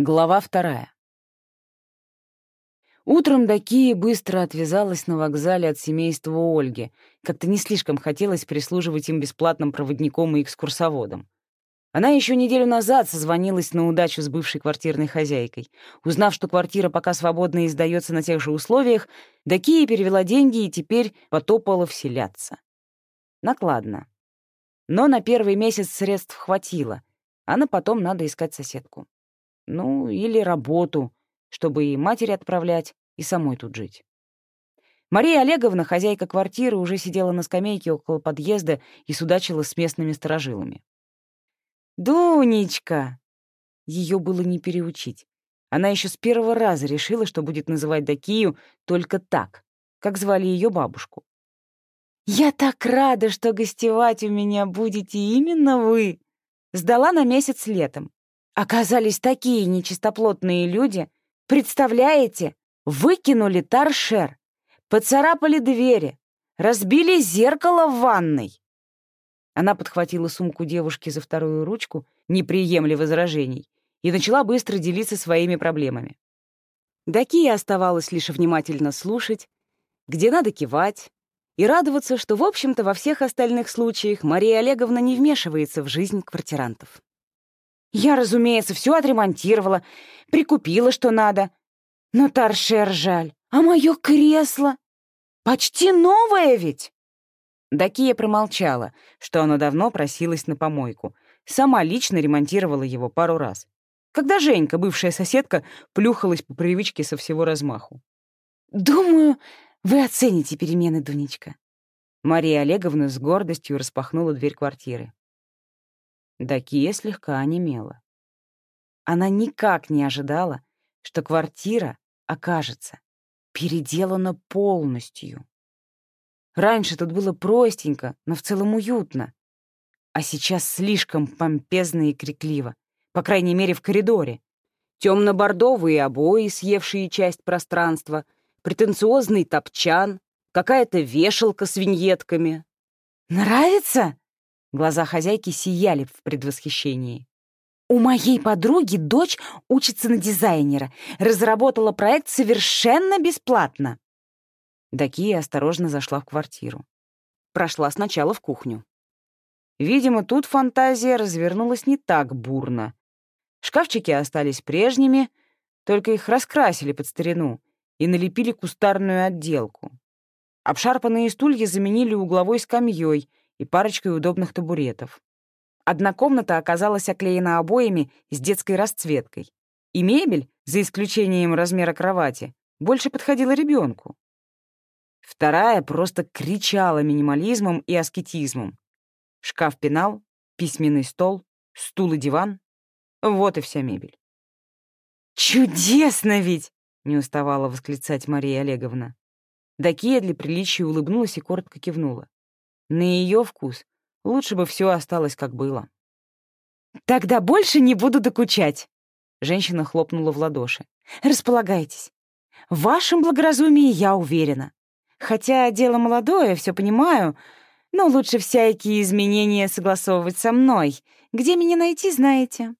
Глава вторая. Утром Дакия быстро отвязалась на вокзале от семейства Ольги. Как-то не слишком хотелось прислуживать им бесплатным проводником и экскурсоводом. Она еще неделю назад созвонилась на удачу с бывшей квартирной хозяйкой. Узнав, что квартира пока свободна и сдается на тех же условиях, Дакия перевела деньги и теперь потопала вселяться. Накладно. Но на первый месяц средств хватило, а на потом надо искать соседку. Ну, или работу, чтобы и матери отправлять, и самой тут жить. Мария Олеговна, хозяйка квартиры, уже сидела на скамейке около подъезда и судачила с местными сторожилами. «Дунечка!» Ее было не переучить. Она еще с первого раза решила, что будет называть Дакию только так, как звали ее бабушку. «Я так рада, что гостевать у меня будете именно вы!» Сдала на месяц летом. Оказались такие нечистоплотные люди. Представляете? Выкинули торшер, поцарапали двери, разбили зеркало в ванной. Она подхватила сумку девушки за вторую ручку, не приемля возражений, и начала быстро делиться своими проблемами. Дакия оставалось лишь внимательно слушать, где надо кивать, и радоваться, что, в общем-то, во всех остальных случаях Мария Олеговна не вмешивается в жизнь квартирантов. Я, разумеется, все отремонтировала, прикупила, что надо. Но торшер жаль. А мое кресло? Почти новое ведь!» Дакия промолчала, что она давно просилась на помойку. Сама лично ремонтировала его пару раз. Когда Женька, бывшая соседка, плюхалась по привычке со всего размаху. «Думаю, вы оцените перемены, Дунечка». Мария Олеговна с гордостью распахнула дверь квартиры. Дакия слегка онемела. Она никак не ожидала, что квартира окажется переделана полностью. Раньше тут было простенько, но в целом уютно, а сейчас слишком помпезно и крикливо, по крайней мере, в коридоре. Темно-бордовые обои, съевшие часть пространства, претенциозный топчан, какая-то вешалка с виньетками. «Нравится?» Глаза хозяйки сияли в предвосхищении. «У моей подруги дочь учится на дизайнера, разработала проект совершенно бесплатно». Дакия осторожно зашла в квартиру. Прошла сначала в кухню. Видимо, тут фантазия развернулась не так бурно. Шкафчики остались прежними, только их раскрасили под старину и налепили кустарную отделку. Обшарпанные стулья заменили угловой скамьей и парочкой удобных табуретов. Одна комната оказалась оклеена обоями с детской расцветкой, и мебель, за исключением размера кровати, больше подходила ребенку. Вторая просто кричала минимализмом и аскетизмом. Шкаф-пенал, письменный стол, стул и диван — вот и вся мебель. «Чудесно ведь!» — не уставала восклицать Мария Олеговна. Дакия для приличия улыбнулась и коротко кивнула. На ее вкус лучше бы все осталось, как было. «Тогда больше не буду докучать!» Женщина хлопнула в ладоши. «Располагайтесь. В вашем благоразумии я уверена. Хотя дело молодое, все понимаю, но лучше всякие изменения согласовывать со мной. Где меня найти, знаете?»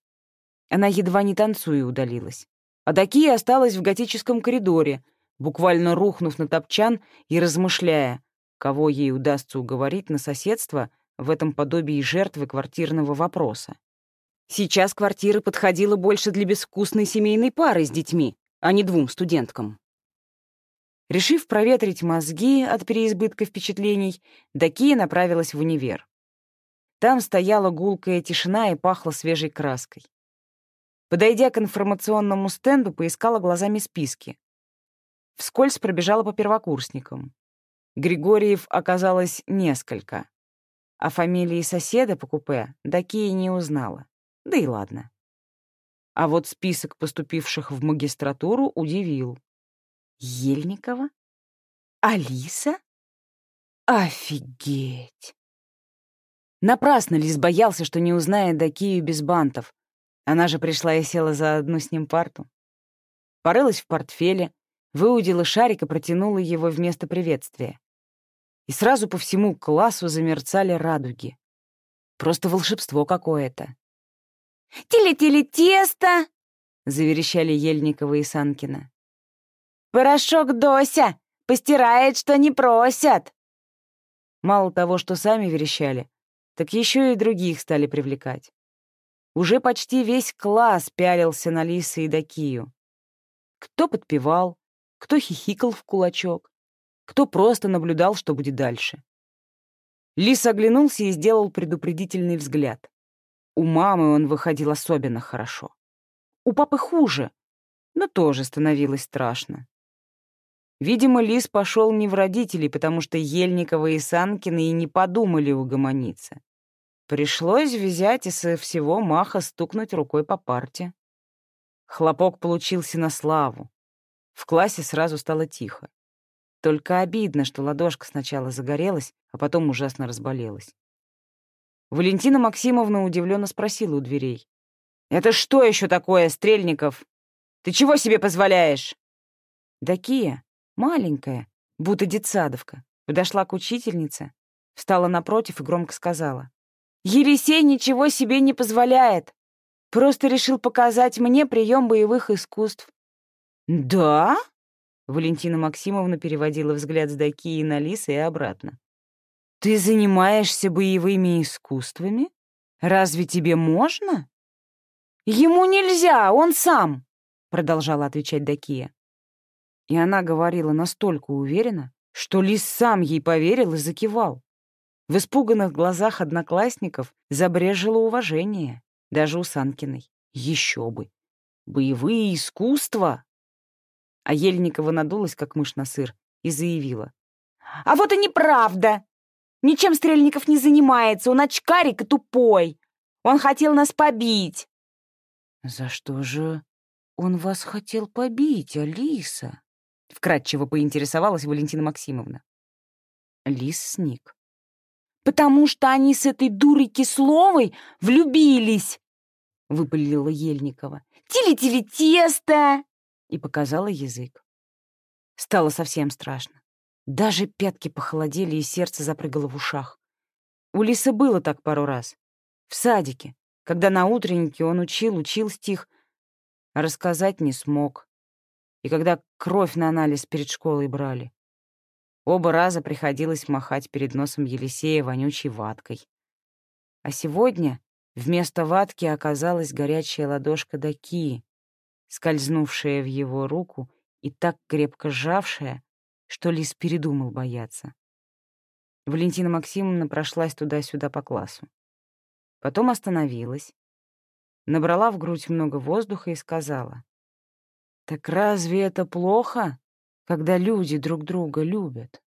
Она едва не танцуя удалилась. А Дакия осталась в готическом коридоре, буквально рухнув на топчан и размышляя, кого ей удастся уговорить на соседство в этом подобии жертвы квартирного вопроса. Сейчас квартира подходила больше для безвкусной семейной пары с детьми, а не двум студенткам. Решив проветрить мозги от переизбытка впечатлений, Дакия направилась в универ. Там стояла гулкая тишина и пахло свежей краской. Подойдя к информационному стенду, поискала глазами списки. Вскользь пробежала по первокурсникам. Григорьев оказалось несколько. А фамилии соседа по купе Дакия не узнала. Да и ладно. А вот список поступивших в магистратуру удивил. Ельникова? Алиса? Офигеть! Напрасно Лис боялся, что не узнает Дакию без бантов. Она же пришла и села за одну с ним парту. Порылась в портфеле, выудила шарик и протянула его вместо приветствия и сразу по всему классу замерцали радуги. Просто волшебство какое-то. «Теле-теле-тесто!» заверещали Ельникова и Санкина. «Порошок Дося! Постирает, что не просят!» Мало того, что сами верещали, так еще и других стали привлекать. Уже почти весь класс пялился на Лисы и Дакию. Кто подпевал, кто хихикал в кулачок, кто просто наблюдал, что будет дальше. Лис оглянулся и сделал предупредительный взгляд. У мамы он выходил особенно хорошо. У папы хуже, но тоже становилось страшно. Видимо, Лис пошел не в родителей, потому что Ельникова и Санкины и не подумали угомониться. Пришлось взять и со всего маха стукнуть рукой по парте. Хлопок получился на славу. В классе сразу стало тихо. Только обидно, что ладошка сначала загорелась, а потом ужасно разболелась. Валентина Максимовна удивленно спросила у дверей. «Это что еще такое, Стрельников? Ты чего себе позволяешь?» «Да Кия, Маленькая, будто детсадовка, подошла к учительнице, встала напротив и громко сказала. «Елисей ничего себе не позволяет. Просто решил показать мне прием боевых искусств». «Да?» Валентина Максимовна переводила взгляд с Дакии на Лисы и обратно. «Ты занимаешься боевыми искусствами? Разве тебе можно?» «Ему нельзя, он сам», — продолжала отвечать Дакия. И она говорила настолько уверенно, что Лис сам ей поверил и закивал. В испуганных глазах одноклассников забрежило уважение, даже у Санкиной. Еще бы! Боевые искусства! А Ельникова надулась, как мышь на сыр, и заявила. «А вот и неправда! Ничем Стрельников не занимается, он очкарик и тупой. Он хотел нас побить!» «За что же он вас хотел побить, Алиса?» — вкратчиво поинтересовалась Валентина Максимовна. Лис сник. «Потому что они с этой дурой Кисловой влюбились!» — выпалила Ельникова. «Тили-тили тесто!» — и показала язык. Стало совсем страшно. Даже пятки похолодели, и сердце запрыгало в ушах. У Лисы было так пару раз. В садике, когда на утреннике он учил, учил стих, а рассказать не смог и когда кровь на анализ перед школой брали. Оба раза приходилось махать перед носом Елисея вонючей ваткой. А сегодня вместо ватки оказалась горячая ладошка Даки, скользнувшая в его руку и так крепко сжавшая, что Лис передумал бояться. Валентина Максимовна прошлась туда-сюда по классу. Потом остановилась, набрала в грудь много воздуха и сказала. Так разве это плохо, когда люди друг друга любят?